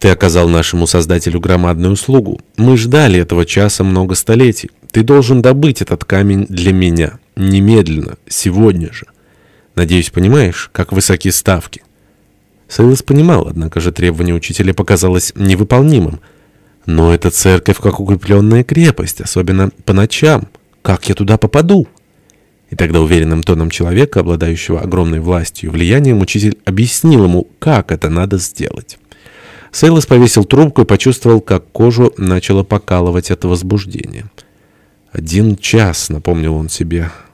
Ты оказал нашему Создателю громадную услугу. Мы ждали этого часа много столетий. Ты должен добыть этот камень для меня. Немедленно, сегодня же. Надеюсь, понимаешь, как высоки ставки. Сейлос понимал, однако же требование учителя показалось невыполнимым. Но это церковь как укрепленная крепость, особенно по ночам. Как я туда попаду? И тогда уверенным тоном человека, обладающего огромной властью и влиянием, учитель объяснил ему, как это надо сделать. Сейлос повесил трубку и почувствовал, как кожу начало покалывать это возбуждение. «Один час», — напомнил он себе, —